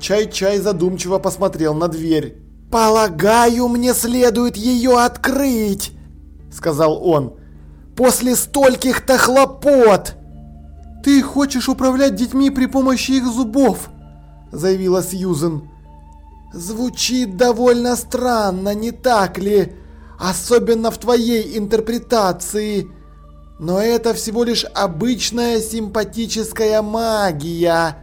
Чай-чай задумчиво посмотрел на дверь. «Полагаю, мне следует ее открыть», – сказал он. «После стольких-то хлопот!» «Ты хочешь управлять детьми при помощи их зубов», – заявила Сьюзен. «Звучит довольно странно, не так ли? Особенно в твоей интерпретации. Но это всего лишь обычная симпатическая магия.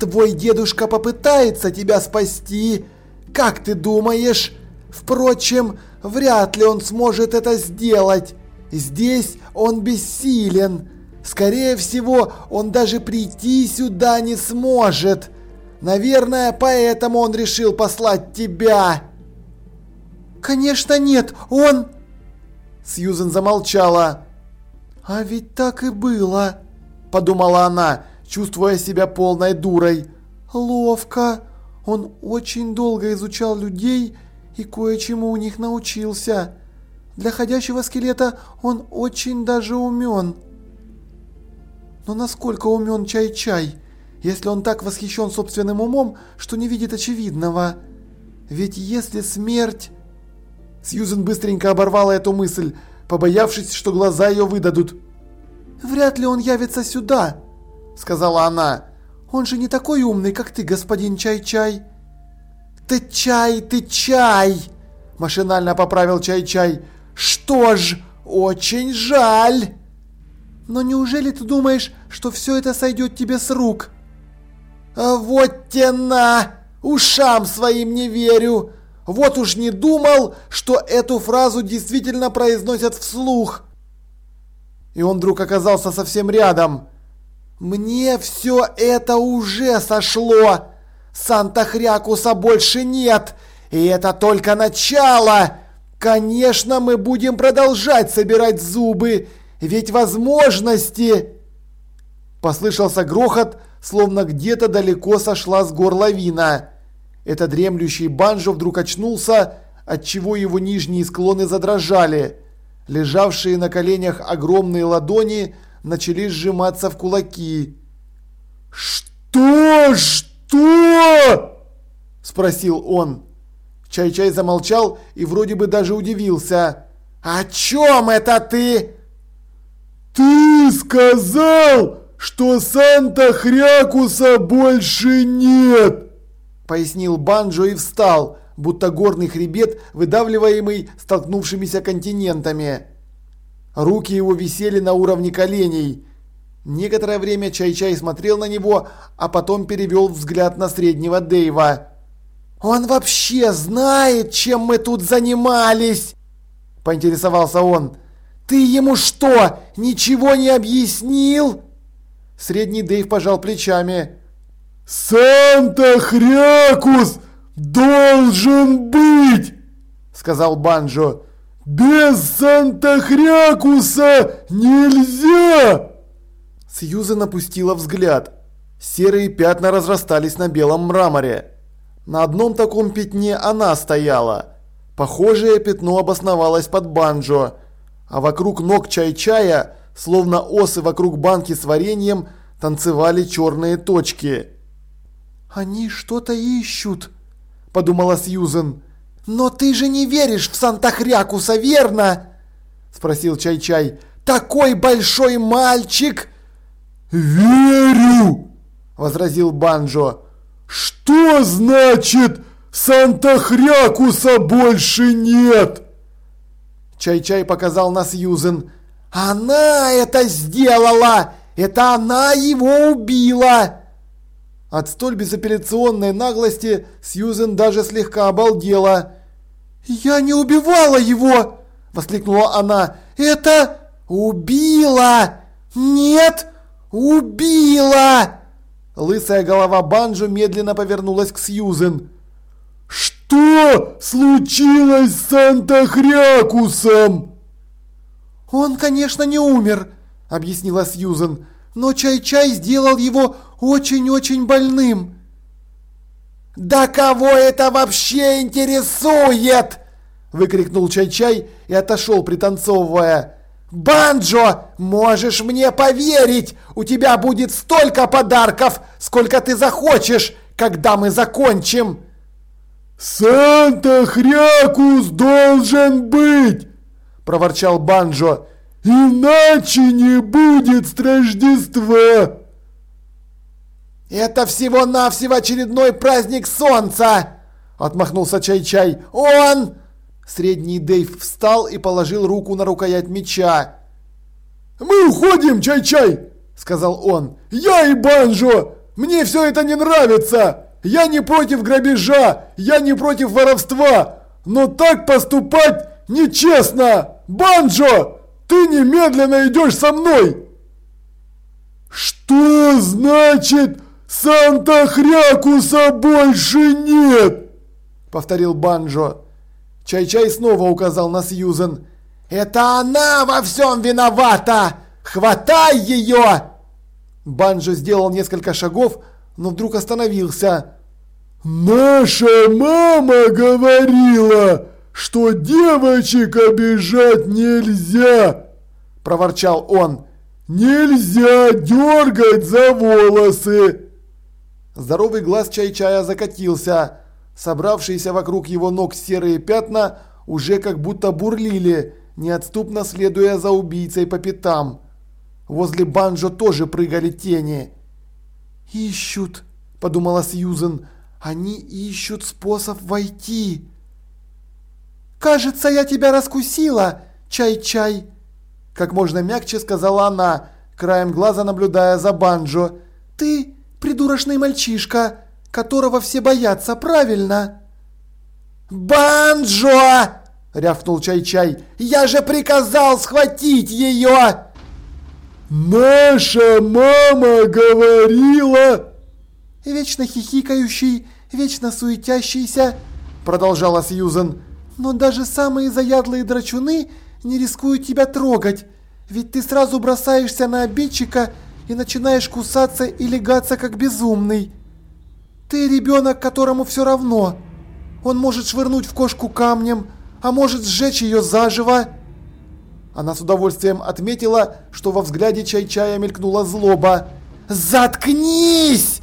Твой дедушка попытается тебя спасти. Как ты думаешь? Впрочем, вряд ли он сможет это сделать. Здесь он бессилен. Скорее всего, он даже прийти сюда не сможет. Наверное, поэтому он решил послать тебя. Конечно нет, он... Сьюзен замолчала. А ведь так и было, подумала она, чувствуя себя полной дурой. Ловко. Он очень долго изучал людей и кое-чему у них научился. Для ходящего скелета он очень даже умен. Но насколько умен Чай-Чай, если он так восхищен собственным умом, что не видит очевидного? Ведь если смерть... Сьюзен быстренько оборвала эту мысль, побоявшись, что глаза ее выдадут. «Вряд ли он явится сюда», — сказала она. «Он же не такой умный, как ты, господин Чай-Чай». «Ты чай, ты чай!» – машинально поправил Чай-Чай. «Что ж, очень жаль!» «Но неужели ты думаешь, что все это сойдет тебе с рук?» а «Вот те на! Ушам своим не верю! Вот уж не думал, что эту фразу действительно произносят вслух!» И он вдруг оказался совсем рядом. «Мне все это уже сошло! Санта-Хрякуса больше нет! И это только начало! Конечно, мы будем продолжать собирать зубы, ведь возможности...» Послышался грохот, словно где-то далеко сошла с гор лавина. Это дремлющий банджо вдруг очнулся, отчего его нижние склоны задрожали. Лежавшие на коленях огромные ладони начали сжиматься в кулаки. «Что? Что?» – спросил он. Чай-чай замолчал и вроде бы даже удивился. «О чем это ты?» «Ты сказал, что Санта-Хрякуса больше нет!» Пояснил Банджо и встал, будто горный хребет, выдавливаемый столкнувшимися континентами. Руки его висели на уровне коленей. Некоторое время Чай-Чай смотрел на него, а потом перевел взгляд на среднего Дэйва. «Он вообще знает, чем мы тут занимались?» Поинтересовался он. «Ты ему что, ничего не объяснил?» Средний Дэйв пожал плечами. «Санта-Хрякус должен быть!» Сказал Банджо. «Без Санта-Хрякуса нельзя!» Сьюзен опустила взгляд. Серые пятна разрастались на белом мраморе. На одном таком пятне она стояла. Похожее пятно обосновалось под банджо, а вокруг ног чай-чая, словно осы вокруг банки с вареньем, танцевали черные точки. «Они что-то ищут», – подумала Сьюзен. «Но ты же не веришь в Санта-Хрякуса, верно?» – спросил Чай-Чай. «Такой большой мальчик!» «Верю!» – возразил Банджо. «Что значит Санта-Хрякуса больше нет?» Чай-Чай показал на Сьюзен. «Она это сделала! Это она его убила!» От столь безапелляционной наглости Сьюзен даже слегка обалдела. «Я не убивала его!» – воскликнула она. «Это убила! Нет, убила!» Лысая голова Банджо медленно повернулась к Сьюзен. «Что случилось с Санта-Хрякусом?» «Он, конечно, не умер», — объяснила Сьюзен, «но Чай-Чай сделал его очень-очень больным». «Да кого это вообще интересует?» – выкрикнул Чай-Чай и отошел, пританцовывая. «Банджо, можешь мне поверить, у тебя будет столько подарков, сколько ты захочешь, когда мы закончим!» «Санта-Хрякус должен быть!» – проворчал Банджо. «Иначе не будет Страждества!» «Это всего-навсего очередной праздник солнца!» – отмахнулся Чай-Чай. «Он...» Средний Дейв встал и положил руку на рукоять меча. «Мы уходим, Чай-Чай!» – сказал он. «Я и Банджо! Мне все это не нравится! Я не против грабежа, я не против воровства! Но так поступать нечестно! Банджо, ты немедленно идешь со мной!» «Что значит Санта-Хрякуса больше нет?» – повторил Банджо. Чай-Чай снова указал на Сьюзен. «Это она во всем виновата! Хватай ее!» Банджо сделал несколько шагов, но вдруг остановился. «Наша мама говорила, что девочек обижать нельзя!» – проворчал он. «Нельзя дергать за волосы!» Здоровый глаз Чай-Чая закатился. Собравшиеся вокруг его ног серые пятна уже как будто бурлили, неотступно следуя за убийцей по пятам. Возле Банджо тоже прыгали тени. «Ищут», – подумала Сьюзен, – «они ищут способ войти». «Кажется, я тебя раскусила, чай-чай», – как можно мягче сказала она, краем глаза наблюдая за Банджо. «Ты придурочный мальчишка, которого все боятся, правильно?» «Банджо!» – рявкнул Чай-Чай. «Я же приказал схватить ее!» «Наша мама говорила...» «Вечно хихикающий, вечно суетящийся», – продолжала Сьюзен. «Но даже самые заядлые драчуны не рискуют тебя трогать, ведь ты сразу бросаешься на обидчика и начинаешь кусаться и легаться как безумный. Ты ребенок, которому все равно. Он может швырнуть в кошку камнем, а может сжечь ее заживо. Она с удовольствием отметила, что во взгляде Чай-Чая мелькнула злоба. «Заткнись!»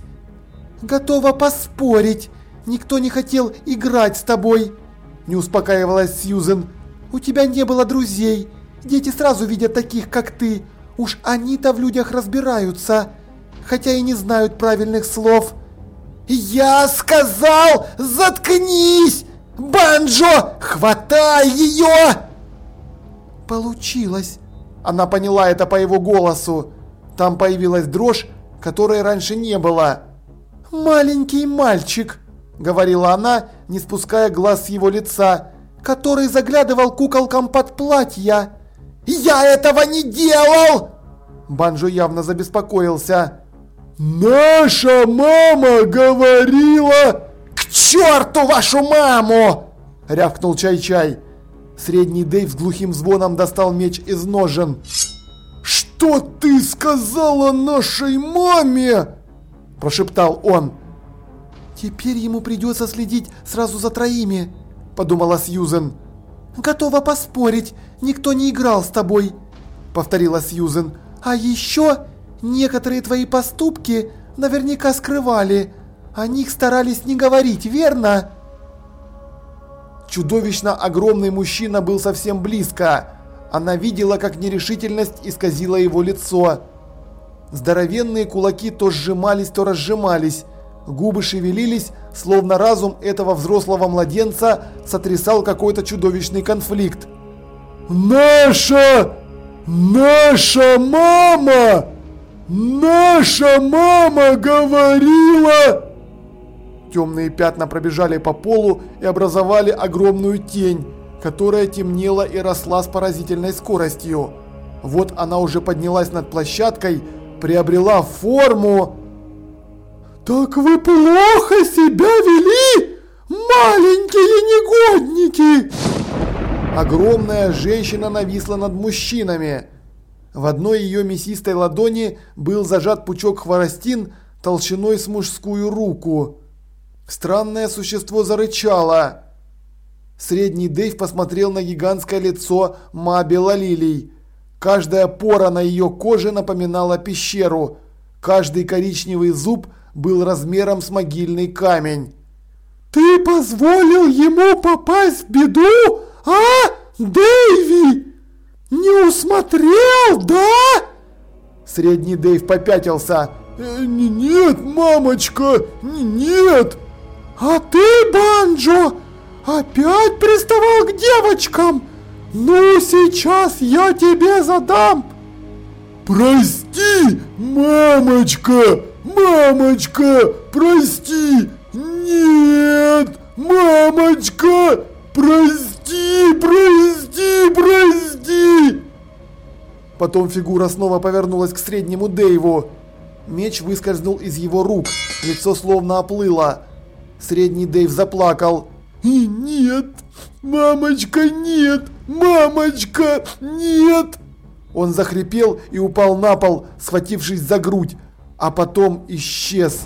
«Готова поспорить. Никто не хотел играть с тобой», – не успокаивалась Сьюзен. «У тебя не было друзей. Дети сразу видят таких, как ты. Уж они-то в людях разбираются, хотя и не знают правильных слов». «Я сказал, заткнись! Банджо, хватай ее!» «Получилось!» Она поняла это по его голосу. Там появилась дрожь, которой раньше не было. «Маленький мальчик!» – говорила она, не спуская глаз с его лица, который заглядывал куколкам под платья. «Я этого не делал!» Банджо явно забеспокоился. «Наша мама говорила...» «К черту вашу маму!» – рявкнул Чай-Чай. Средний Дэйв с глухим звоном достал меч из ножен. «Что ты сказала нашей маме?» – прошептал он. «Теперь ему придется следить сразу за троими», – подумала Сьюзен. «Готова поспорить, никто не играл с тобой», – повторила Сьюзен. «А еще Некоторые твои поступки наверняка скрывали. О них старались не говорить, верно? Чудовищно огромный мужчина был совсем близко. Она видела, как нерешительность исказила его лицо. Здоровенные кулаки то сжимались, то разжимались. Губы шевелились, словно разум этого взрослого младенца сотрясал какой-то чудовищный конфликт. «Наша! Наша мама!» «Наша мама говорила...» Темные пятна пробежали по полу и образовали огромную тень, которая темнела и росла с поразительной скоростью. Вот она уже поднялась над площадкой, приобрела форму... «Так вы плохо себя вели, маленькие негодники!» Огромная женщина нависла над мужчинами. В одной ее мясистой ладони был зажат пучок хворостин толщиной с мужскую руку. Странное существо зарычало. Средний Дэйв посмотрел на гигантское лицо Маби Лалилий. Каждая пора на ее коже напоминала пещеру. Каждый коричневый зуб был размером с могильный камень. «Ты позволил ему попасть в беду, а, Дэйви? Не усмотрел, да?» Средний Дэйв попятился. «Э, «Нет, мамочка, нет!» «А ты, Банджо, опять приставал к девочкам? Ну, сейчас я тебе задам!» «Прости, мамочка, мамочка, прости! Нет, мамочка, прости, прости, прости!» Потом фигура снова повернулась к среднему Дэйву. Меч выскользнул из его рук, лицо словно оплыло. Средний Дэйв заплакал. «И нет! Мамочка, нет! Мамочка, нет!» Он захрипел и упал на пол, схватившись за грудь, а потом исчез.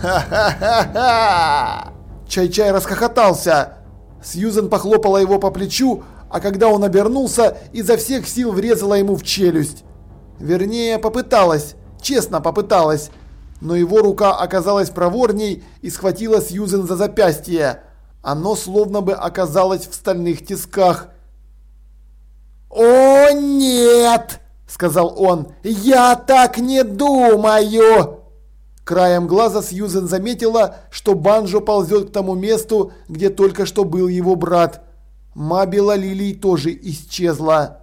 «Ха-ха-ха-ха!» Чай-чай расхохотался. Сьюзен похлопала его по плечу, а когда он обернулся, изо всех сил врезала ему в челюсть. Вернее, попыталась, честно попыталась но его рука оказалась проворней и схватила Сьюзен за запястье. Оно словно бы оказалось в стальных тисках. «О, нет!» – сказал он. «Я так не думаю!» Краем глаза Сьюзен заметила, что Банжо ползет к тому месту, где только что был его брат. Мабила Лилий тоже исчезла.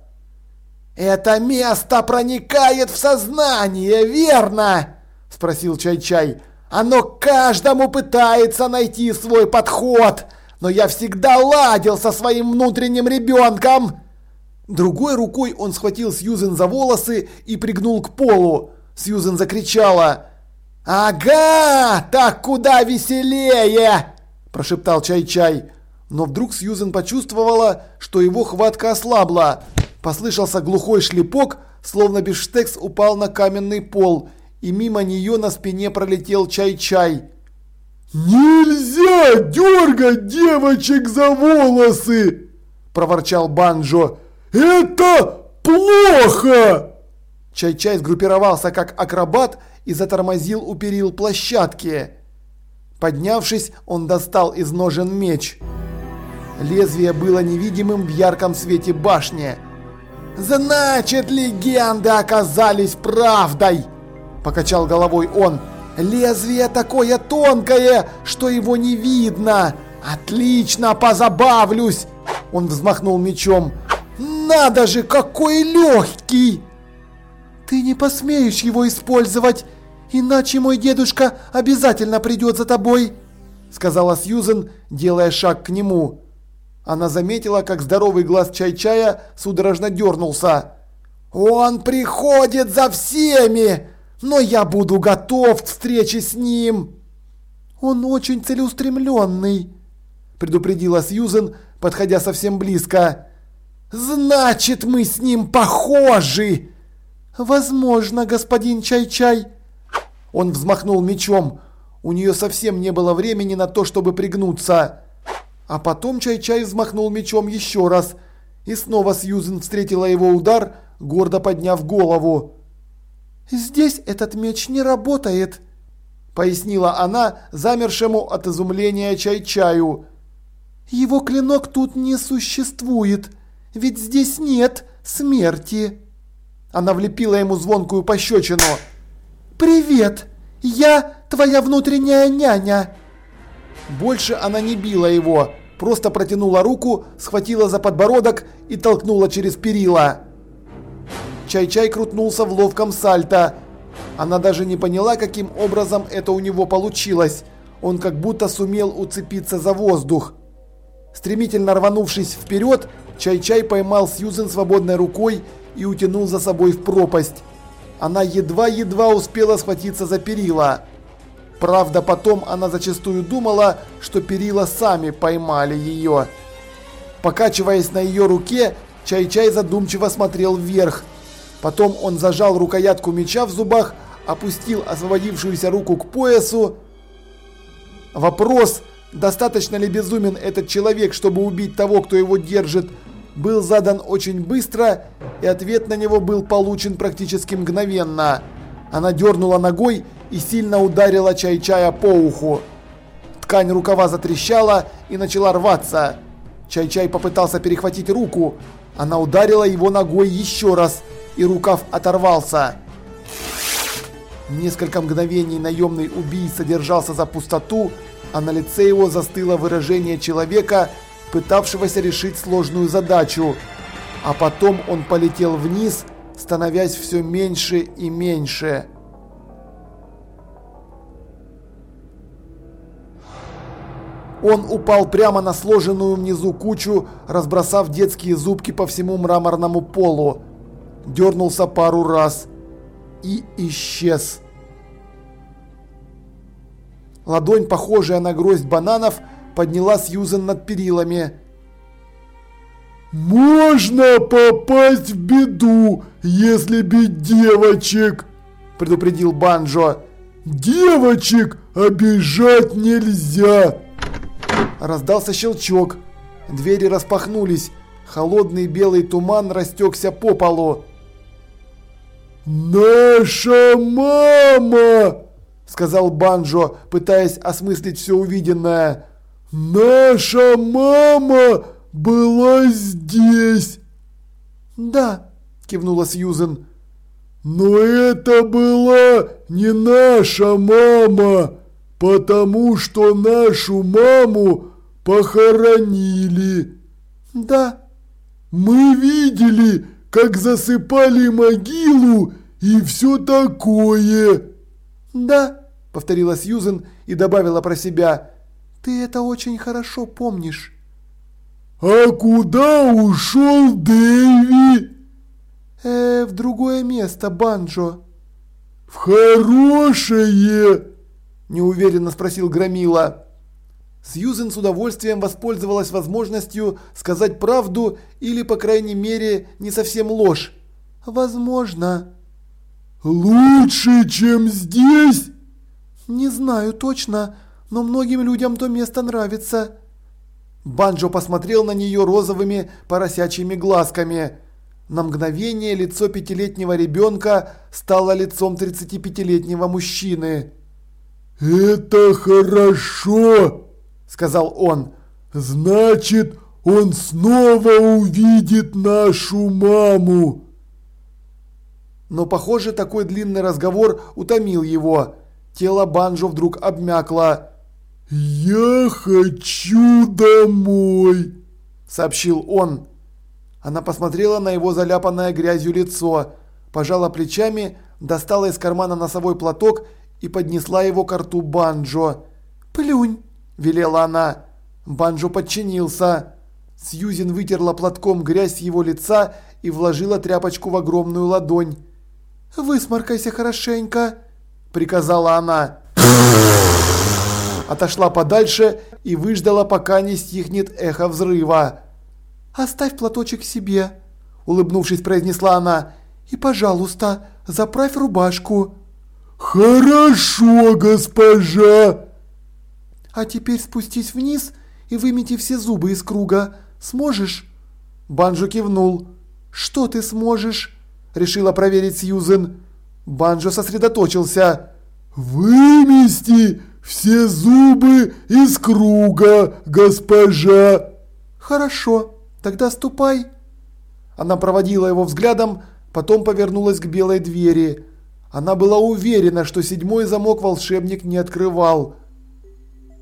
«Это место проникает в сознание, верно?» – спросил Чай-Чай. «Оно каждому пытается найти свой подход, но я всегда ладил со своим внутренним ребенком!» Другой рукой он схватил Сьюзен за волосы и пригнул к полу. Сьюзен закричала. «Ага, так куда веселее!» – прошептал Чай-Чай. Но вдруг Сьюзен почувствовала, что его хватка ослабла. Послышался глухой шлепок, словно бифштекс упал на каменный пол – и мимо нее на спине пролетел чай-чай. «Нельзя дергать девочек за волосы!» – проворчал Банджо. «Это плохо!» Чай-чай сгруппировался как акробат и затормозил у перил площадки. Поднявшись, он достал из ножен меч. Лезвие было невидимым в ярком свете башни. «Значит, легенды оказались правдой!» покачал головой он. Лезвие такое тонкое, что его не видно. Отлично, позабавлюсь. Он взмахнул мечом. Надо же, какой легкий! Ты не посмеешь его использовать, иначе мой дедушка обязательно придет за тобой, сказала Сьюзен, делая шаг к нему. Она заметила, как здоровый глаз чай-чая судорожно дернулся. «Он приходит за всеми!» но я буду готов к встрече с ним. Он очень целеустремленный, предупредила Сьюзен, подходя совсем близко. Значит, мы с ним похожи. Возможно, господин Чай-Чай. Он взмахнул мечом. У нее совсем не было времени на то, чтобы пригнуться. А потом Чай-Чай взмахнул мечом еще раз. И снова Сьюзен встретила его удар, гордо подняв голову. «Здесь этот меч не работает», – пояснила она замершему от изумления чай-чаю. «Его клинок тут не существует, ведь здесь нет смерти». Она влепила ему звонкую пощечину. «Привет! Я твоя внутренняя няня!» Больше она не била его, просто протянула руку, схватила за подбородок и толкнула через перила. Чай-Чай крутнулся в ловком сальто. Она даже не поняла, каким образом это у него получилось. Он как будто сумел уцепиться за воздух. Стремительно рванувшись вперед, Чай-Чай поймал Сьюзен свободной рукой и утянул за собой в пропасть. Она едва-едва успела схватиться за перила. Правда, потом она зачастую думала, что перила сами поймали ее. Покачиваясь на ее руке, Чай-Чай задумчиво смотрел вверх – Потом он зажал рукоятку меча в зубах, опустил освободившуюся руку к поясу. Вопрос, достаточно ли безумен этот человек, чтобы убить того, кто его держит, был задан очень быстро, и ответ на него был получен практически мгновенно. Она дернула ногой и сильно ударила Чай-Чая по уху. Ткань рукава затрещала и начала рваться. Чай-Чай попытался перехватить руку. Она ударила его ногой еще раз, и рукав оторвался. Несколько мгновений наемный убийца держался за пустоту, а на лице его застыло выражение человека, пытавшегося решить сложную задачу. А потом он полетел вниз, становясь все меньше и меньше. Он упал прямо на сложенную внизу кучу, разбросав детские зубки по всему мраморному полу. Дернулся пару раз и исчез. Ладонь, похожая на гроздь бананов, подняла Сьюзен над перилами. «Можно попасть в беду, если бить девочек!» – предупредил Банджо. «Девочек обижать нельзя!» Раздался щелчок. Двери распахнулись. Холодный белый туман растекся по полу. «Наша мама!» – сказал Банджо, пытаясь осмыслить все увиденное. «Наша мама была здесь!» «Да», – кивнула Сьюзен. «Но это была не наша мама, потому что нашу маму похоронили». «Да». «Мы видели, как засыпали могилу и все такое». «Да», – повторила Сьюзен и добавила про себя. «Ты это очень хорошо помнишь». «А куда ушел Дэйви?» «Э, в другое место, Банджо». «В хорошее?» – неуверенно спросил Громила. Сьюзен с удовольствием воспользовалась возможностью сказать правду или, по крайней мере, не совсем ложь. «Возможно». «Лучше, чем здесь?» «Не знаю точно, но многим людям то место нравится». Банджо посмотрел на нее розовыми поросячьими глазками. На мгновение лицо пятилетнего ребенка стало лицом 35-летнего мужчины. «Это хорошо!» – сказал он. «Значит, он снова увидит нашу маму!» Но, похоже, такой длинный разговор утомил его. Тело Банджо вдруг обмякло. «Я хочу домой», – сообщил он. Она посмотрела на его заляпанное грязью лицо, пожала плечами, достала из кармана носовой платок и поднесла его к рту Банджо. «Плюнь», – велела она. Банджо подчинился. Сьюзен вытерла платком грязь его лица и вложила тряпочку в огромную ладонь. «Высморкайся хорошенько», – приказала она. Отошла подальше и выждала, пока не стихнет эхо взрыва. «Оставь платочек себе», – улыбнувшись, произнесла она. «И, пожалуйста, заправь рубашку». «Хорошо, госпожа!» «А теперь спустись вниз и вымети все зубы из круга. Сможешь?» Банджо кивнул. «Что ты сможешь?» решила проверить Сьюзен. Банджо сосредоточился. «Вымести все зубы из круга, госпожа!» «Хорошо, тогда ступай!» Она проводила его взглядом, потом повернулась к белой двери. Она была уверена, что седьмой замок волшебник не открывал.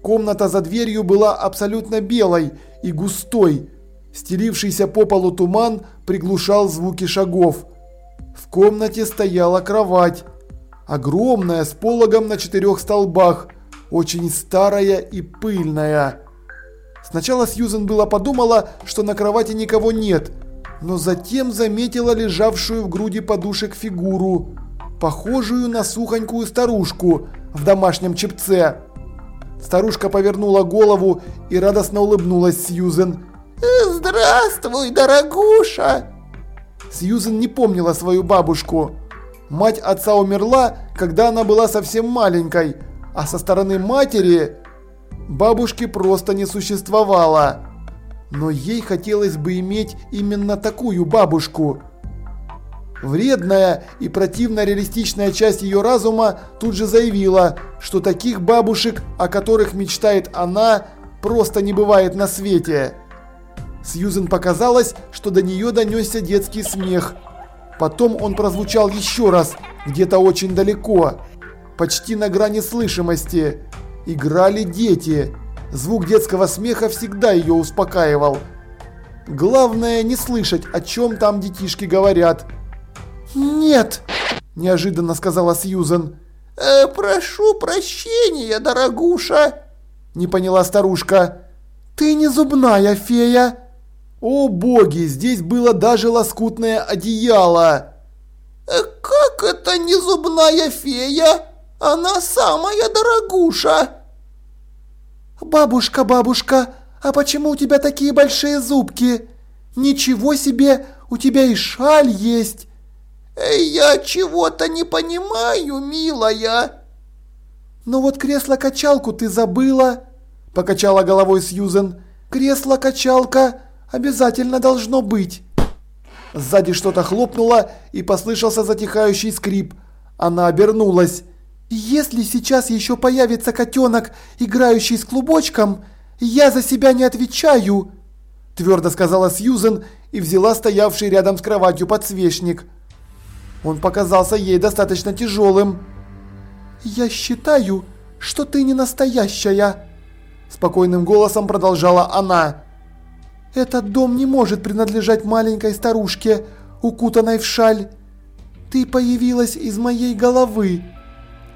Комната за дверью была абсолютно белой и густой. Стелившийся по полу туман приглушал звуки шагов. В комнате стояла кровать. Огромная, с пологом на четырех столбах. Очень старая и пыльная. Сначала Сьюзен было подумала, что на кровати никого нет, но затем заметила лежавшую в груди подушек фигуру, похожую на сухонькую старушку в домашнем чепце. Старушка повернула голову и радостно улыбнулась Сьюзен. «Здравствуй, дорогуша!» Сьюзен не помнила свою бабушку. Мать отца умерла, когда она была совсем маленькой, а со стороны матери бабушки просто не существовало. Но ей хотелось бы иметь именно такую бабушку. Вредная и противно реалистичная часть ее разума тут же заявила, что таких бабушек, о которых мечтает она, просто не бывает на свете. Сьюзен показалось, что до нее донесся детский смех. Потом он прозвучал еще раз, где-то очень далеко, почти на грани слышимости. Играли дети. Звук детского смеха всегда ее успокаивал. Главное не слышать, о чем там детишки говорят. «Нет!» – неожиданно сказала Сьюзен. Э, «Прошу прощения, дорогуша!» – не поняла старушка. «Ты не зубная фея!» О боги, здесь было даже лоскутное одеяло. Э, «Как это не зубная фея? Она самая дорогуша!» «Бабушка, бабушка, а почему у тебя такие большие зубки? Ничего себе, у тебя и шаль есть!» «Я чего-то не понимаю, милая!» «Ну вот кресло-качалку ты забыла!» – покачала головой Сьюзен. «Кресло-качалка обязательно должно быть!» Сзади что-то хлопнуло и послышался затихающий скрип. Она обернулась. «Если сейчас еще появится котенок, играющий с клубочком, я за себя не отвечаю», – твердо сказала Сьюзен и взяла стоявший рядом с кроватью подсвечник. Он показался ей достаточно тяжелым. «Я считаю, что ты не настоящая», – спокойным голосом продолжала она. «Этот дом не может принадлежать маленькой старушке, укутанной в шаль. Ты появилась из моей головы.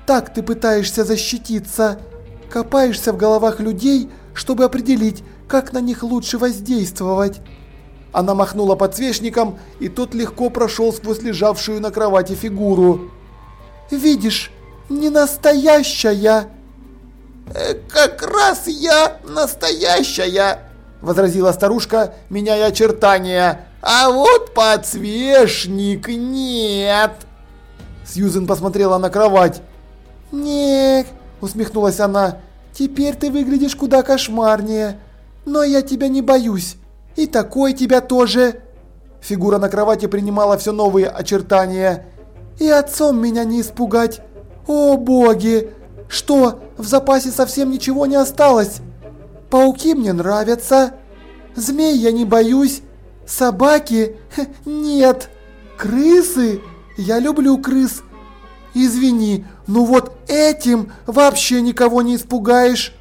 Так ты пытаешься защититься. Копаешься в головах людей, чтобы определить, как на них лучше воздействовать. Она махнула подсвечником, и тот легко прошел сквозь лежавшую на кровати фигуру. «Видишь, не настоящая!» э, «Как раз я настоящая!» – возразила старушка, меняя очертания. «А вот подсвечник нет!» Сьюзен посмотрела на кровать. «Нет», – усмехнулась она, – «теперь ты выглядишь куда кошмарнее. Но я тебя не боюсь. И такой тебя тоже». Фигура на кровати принимала все новые очертания. «И отцом меня не испугать. О боги! Что, в запасе совсем ничего не осталось? Пауки мне нравятся. Змей я не боюсь. Собаки? Нет. Крысы? Я люблю крыс. Извини, ну вот этим вообще никого не испугаешь.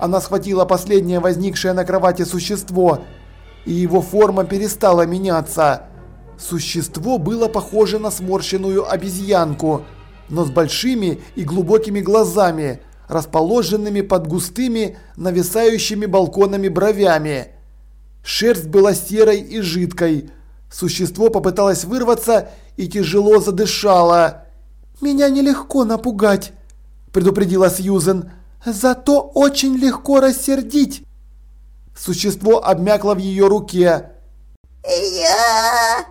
Она схватила последнее возникшее на кровати существо, и его форма перестала меняться. Существо было похоже на сморщенную обезьянку, но с большими и глубокими глазами, расположенными под густыми, нависающими балконами бровями. Шерсть была серой и жидкой. Существо попыталось вырваться и тяжело задышало. «Меня нелегко напугать», – предупредила Сьюзен. «Зато очень легко рассердить». Существо обмякло в ее руке. «Я...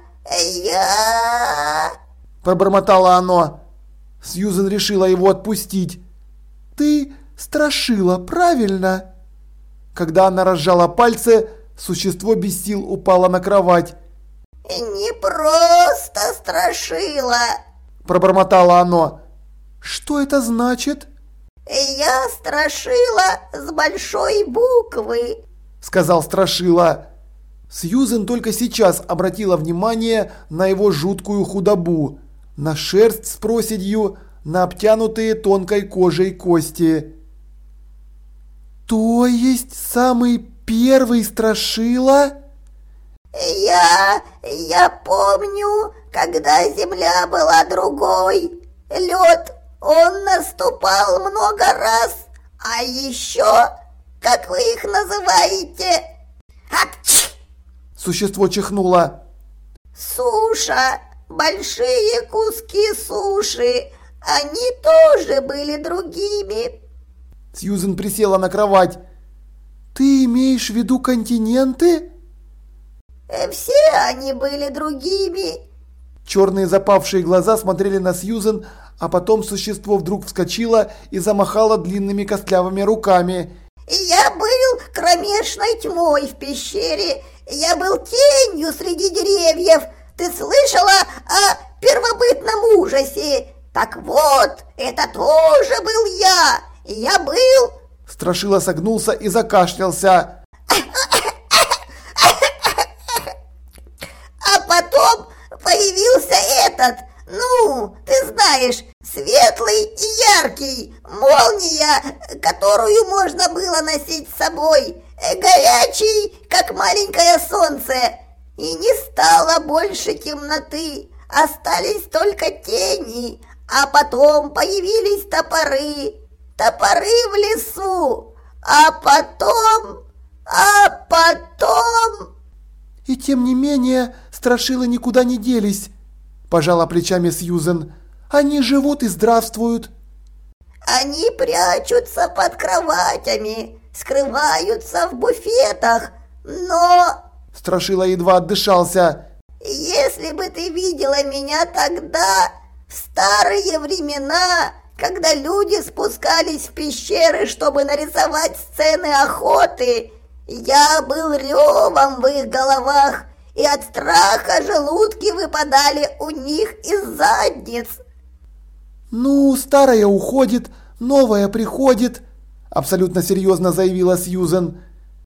я...» – пробормотало оно. Сьюзен решила его отпустить. «Ты страшила, правильно?» Когда она разжала пальцы, существо без сил упало на кровать. «Не просто страшила!» Пробормотало оно. «Что это значит?» «Я страшила с большой буквы», сказал Страшила. Сьюзен только сейчас обратила внимание на его жуткую худобу, на шерсть с проседью, на обтянутые тонкой кожей кости. «То есть самый первый Страшила?» «Я... я помню, когда земля была другой. Лед, он наступал много раз. А еще, как вы их называете? Апч! Существо чихнуло. Суша, большие куски суши. Они тоже были другими. Сьюзен присела на кровать. Ты имеешь в виду континенты? Э, все они были другими. Черные запавшие глаза смотрели на Сьюзен, а потом существо вдруг вскочило и замахало длинными костлявыми руками. «Я был кромешной тьмой в пещере, я был тенью среди деревьев, ты слышала о первобытном ужасе? Так вот, это тоже был я. Я был... Страшила согнулся и закашлялся. А потом появился этот, ну, ты знаешь, светлый и яркий, молния, которую можно было носить с собой, горячий, как маленькое солнце. И не стало больше темноты, остались только тени, а потом появились топоры, топоры в лесу, а потом, а потом... И тем не менее, страшилы никуда не делись, пожала плечами Сьюзен. Они живут и здравствуют. Они прячутся под кроватями, скрываются в буфетах, но Страшила едва отдышался. Если бы ты видела меня тогда, в старые времена, когда люди спускались в пещеры, чтобы нарисовать сцены охоты, я был ревом в их головах, и от страха желудки выпадали у них из задниц. Ну, старое уходит, новое приходит, абсолютно серьезно заявила Сьюзен.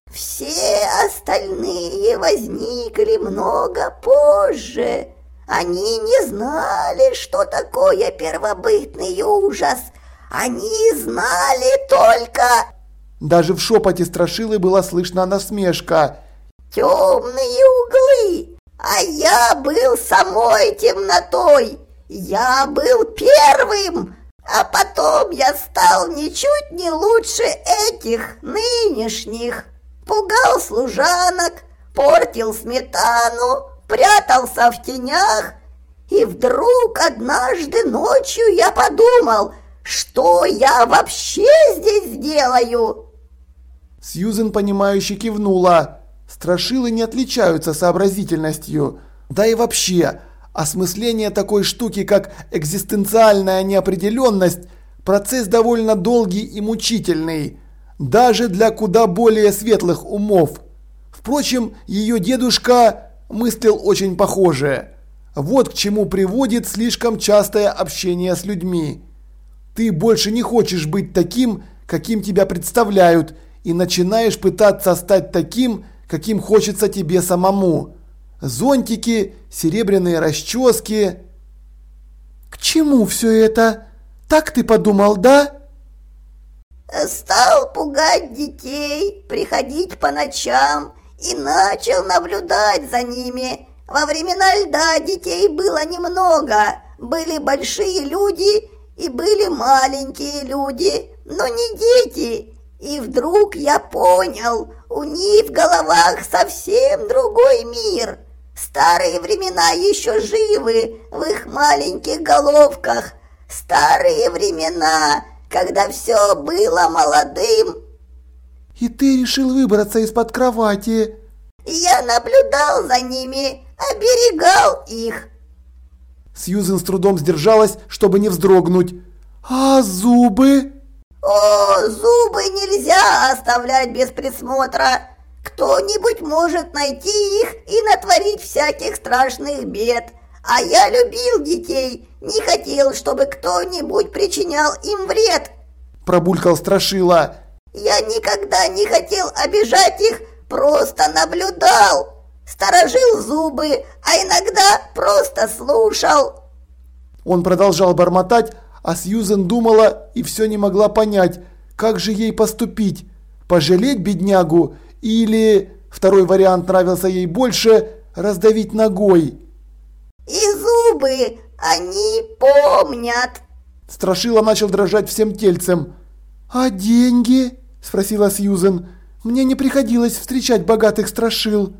Все остальные возникли много позже. Они не знали, что такое первобытный ужас. Они знали только... Даже в шепоте страшилы была слышна насмешка. Темные углы. А я был самой темнотой. Я был первым. А потом я стал ничуть не лучше этих нынешних пугал служанок, портил сметану, прятался в тенях. И вдруг однажды ночью я подумал, что я вообще здесь делаю? Сьюзен, понимающе кивнула. Страшилы не отличаются сообразительностью. Да и вообще, осмысление такой штуки, как экзистенциальная неопределенность, процесс довольно долгий и мучительный даже для куда более светлых умов. Впрочем, ее дедушка мыслил очень похоже. Вот к чему приводит слишком частое общение с людьми. Ты больше не хочешь быть таким, каким тебя представляют, и начинаешь пытаться стать таким, каким хочется тебе самому. Зонтики, серебряные расчески. К чему все это? Так ты подумал, да? Стал пугать детей, приходить по ночам и начал наблюдать за ними. Во времена льда детей было немного. Были большие люди и были маленькие люди, но не дети. И вдруг я понял, у них в головах совсем другой мир. Старые времена еще живы в их маленьких головках. Старые времена, когда все было молодым. И ты решил выбраться из-под кровати. Я наблюдал за ними, оберегал их. Сьюзен с трудом сдержалась, чтобы не вздрогнуть. А зубы? О, зубы нельзя оставлять без присмотра. Кто-нибудь может найти их и натворить всяких страшных бед. А я любил детей, не хотел, чтобы кто-нибудь причинял им вред. Пробулькал Страшила. Я никогда не хотел обижать их, просто наблюдал. Сторожил зубы, а иногда просто слушал. Он продолжал бормотать, а Сьюзен думала и все не могла понять, как же ей поступить. Пожалеть беднягу или, второй вариант нравился ей больше, раздавить ногой. И зубы, они помнят. Страшила начал дрожать всем тельцем. «А деньги?» – спросила Сьюзен. «Мне не приходилось встречать богатых страшил».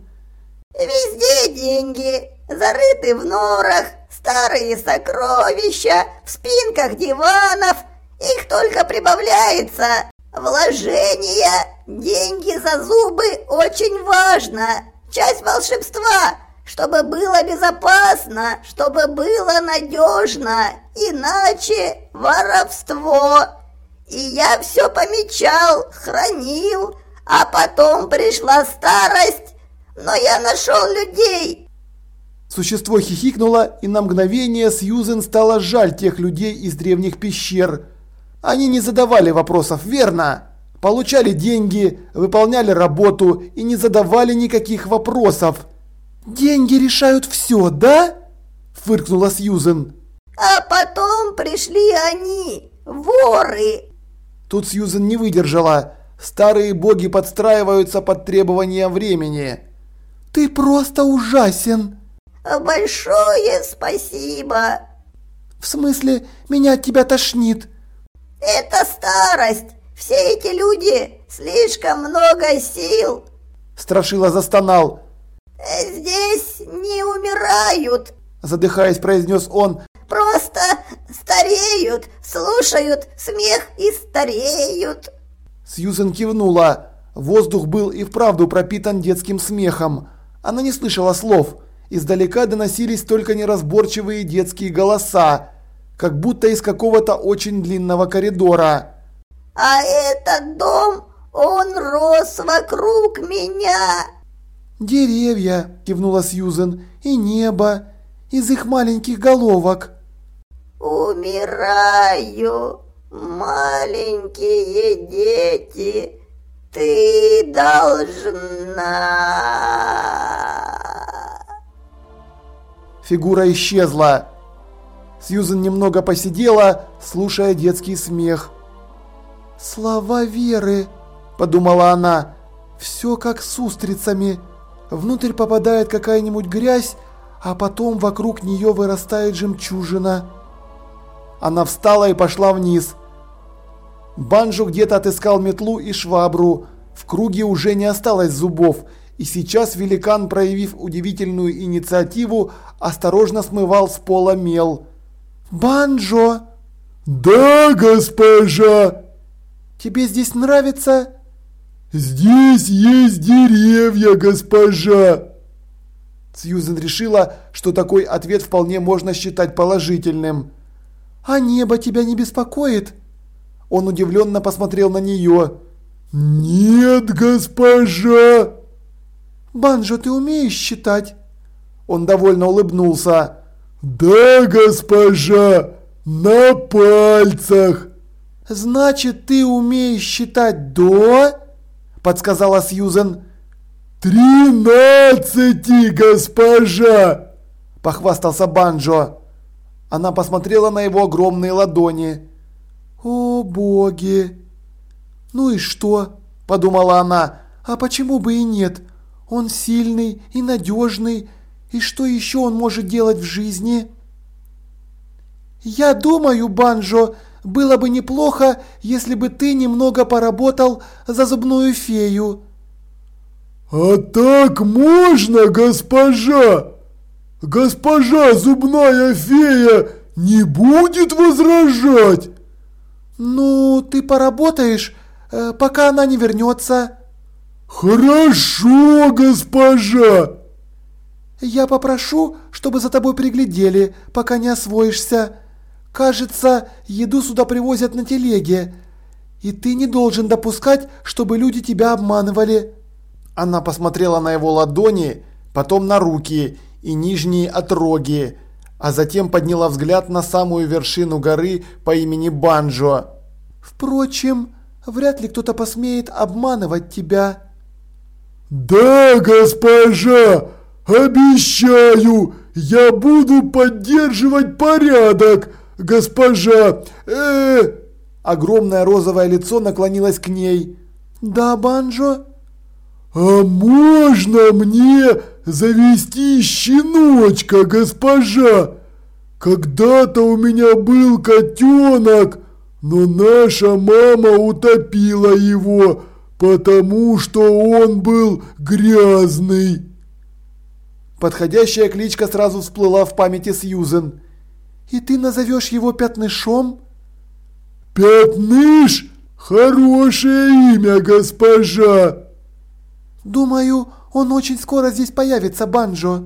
«Везде деньги, зарыты в норах, старые сокровища, в спинках диванов. Их только прибавляется. Вложения, деньги за зубы очень важно. Часть волшебства – чтобы было безопасно, чтобы было надежно, иначе воровство. И я все помечал, хранил, а потом пришла старость, но я нашел людей. Существо хихикнуло, и на мгновение Сьюзен стало жаль тех людей из древних пещер. Они не задавали вопросов, верно? Получали деньги, выполняли работу и не задавали никаких вопросов. «Деньги решают все, да?» – фыркнула Сьюзен. А потом пришли они, воры. Тут Сьюзен не выдержала. Старые боги подстраиваются под требования времени. «Ты просто ужасен!» «Большое спасибо!» «В смысле, меня от тебя тошнит?» «Это старость! Все эти люди слишком много сил!» Страшила застонал. «Здесь не умирают!» Задыхаясь, произнес он. «Просто стареют, слушают смех и стареют!» Сьюзен кивнула. Воздух был и вправду пропитан детским смехом. Она не слышала слов. Издалека доносились только неразборчивые детские голоса, как будто из какого-то очень длинного коридора. «А этот дом, он рос вокруг меня!» «Деревья!» – кивнула Сьюзен. «И небо! Из их маленьких головок!» «Умираю, маленькие дети!» Ты должна. Фигура исчезла. Сьюзен немного посидела, слушая детский смех. «Слова веры», – подумала она, – «все как с устрицами. Внутрь попадает какая-нибудь грязь, а потом вокруг нее вырастает жемчужина». Она встала и пошла вниз. Банджо где-то отыскал метлу и швабру. В круге уже не осталось зубов, и сейчас великан, проявив удивительную инициативу, осторожно смывал с пола мел. «Банджо!» «Да, госпожа!» «Тебе здесь нравится?» «Здесь есть деревья, госпожа!» Сьюзен решила, что такой ответ вполне можно считать положительным. «А небо тебя не беспокоит?» Он удивленно посмотрел на нее. «Нет, госпожа!» «Банджо, ты умеешь считать?» Он довольно улыбнулся. «Да, госпожа, на пальцах!» «Значит, ты умеешь считать до?» Подсказала Сьюзен. «Тринадцати, госпожа!» Похвастался Банджо. Она посмотрела на его огромные ладони. «О, боги!» «Ну и что?» – подумала она. «А почему бы и нет? Он сильный и надежный. И что еще он может делать в жизни?» «Я думаю, Банджо, было бы неплохо, если бы ты немного поработал за зубную фею». «А так можно, госпожа? Госпожа зубная фея не будет возражать?» «Ну, ты поработаешь, э, пока она не вернется». «Хорошо, госпожа!» «Я попрошу, чтобы за тобой приглядели, пока не освоишься. Кажется, еду сюда привозят на телеге, и ты не должен допускать, чтобы люди тебя обманывали». Она посмотрела на его ладони, потом на руки и нижние отроги, а затем подняла взгляд на самую вершину горы по имени Банджо. «Впрочем, вряд ли кто-то посмеет обманывать тебя». «Да, госпожа, обещаю, я буду поддерживать порядок, госпожа, э, Огромное розовое лицо наклонилось к ней. «Да, Банджо?» «А можно мне завести щеночка, госпожа? Когда-то у меня был котенок, но наша мама утопила его, потому что он был грязный». Подходящая кличка сразу всплыла в памяти Сьюзен. «И ты назовешь его Пятнышом?» «Пятныш? Хорошее имя, госпожа!» «Думаю, он очень скоро здесь появится, Банджо».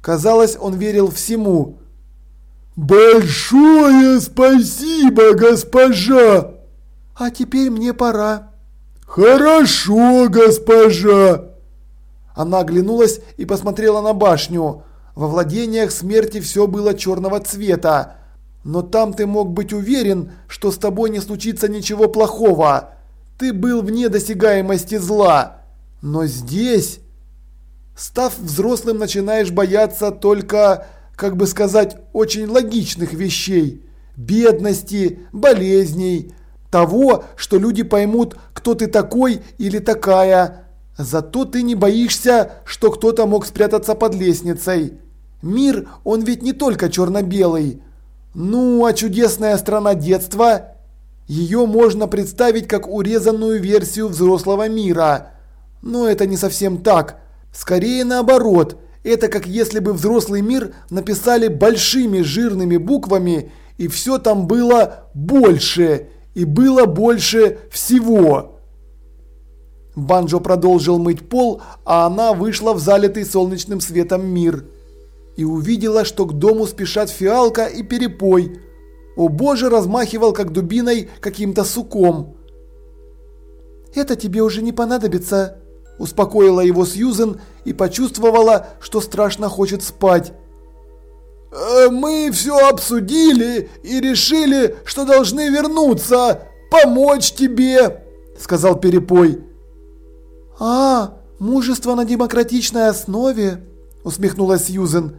Казалось, он верил всему. «Большое спасибо, госпожа!» «А теперь мне пора». «Хорошо, госпожа!» Она оглянулась и посмотрела на башню. Во владениях смерти все было черного цвета. Но там ты мог быть уверен, что с тобой не случится ничего плохого. Ты был вне досягаемости зла. Но здесь... Став взрослым, начинаешь бояться только, как бы сказать, очень логичных вещей. Бедности, болезней, того, что люди поймут, кто ты такой или такая. Зато ты не боишься, что кто-то мог спрятаться под лестницей. Мир, он ведь не только черно-белый. Ну, а чудесная страна детства? Ее можно представить как урезанную версию взрослого мира. Но это не совсем так. Скорее наоборот. Это как если бы взрослый мир написали большими жирными буквами, и все там было больше, и было больше всего. Банджо продолжил мыть пол, а она вышла в залитый солнечным светом мир. И увидела, что к дому спешат фиалка и перепой. О боже, размахивал как дубиной каким-то суком. «Это тебе уже не понадобится», – успокоила его Сьюзен и почувствовала, что страшно хочет спать. «Э, «Мы все обсудили и решили, что должны вернуться, помочь тебе», – сказал Перепой. «А, мужество на демократичной основе?» – усмехнулась Сьюзен.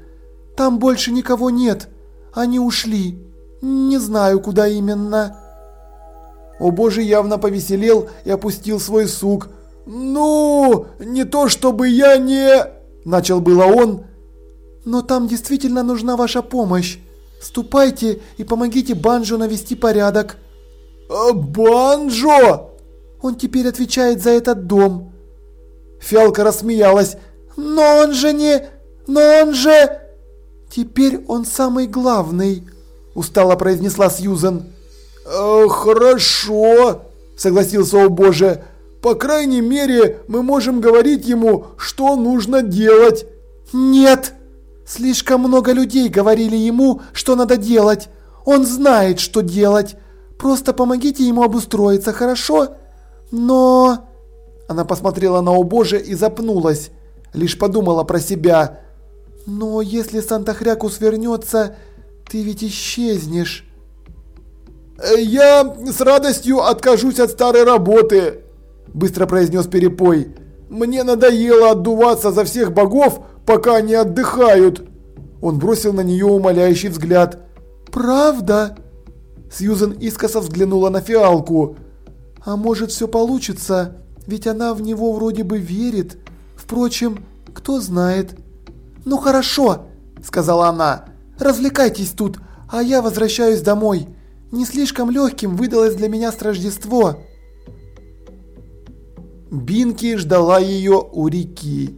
«Там больше никого нет. Они ушли. Не знаю, куда именно». О боже явно повеселел и опустил свой сук. «Ну, не то чтобы я не...» – начал было он. «Но там действительно нужна ваша помощь. Ступайте и помогите Банджо навести порядок». «А «Банджо?» «Он теперь отвечает за этот дом». Фиалка рассмеялась. «Но он же не... Но он же...» «Теперь он самый главный», – устало произнесла Сьюзен. «Э, «Хорошо», – согласился о боже. «По крайней мере, мы можем говорить ему, что нужно делать». «Нет! Слишком много людей говорили ему, что надо делать. Он знает, что делать. Просто помогите ему обустроиться, хорошо? Но...» Она посмотрела на Обоже и запнулась. Лишь подумала про себя. «Но если Санта-Хрякус вернется, ты ведь исчезнешь». «Э, «Я с радостью откажусь от старой работы», – быстро произнес Перепой. «Мне надоело отдуваться за всех богов, пока они отдыхают». Он бросил на нее умоляющий взгляд. «Правда?» Сьюзен искоса взглянула на фиалку. «А может все получится?» Ведь она в него вроде бы верит. Впрочем, кто знает. «Ну хорошо», – сказала она. «Развлекайтесь тут, а я возвращаюсь домой. Не слишком легким выдалось для меня с Рождество». Бинки ждала ее у реки.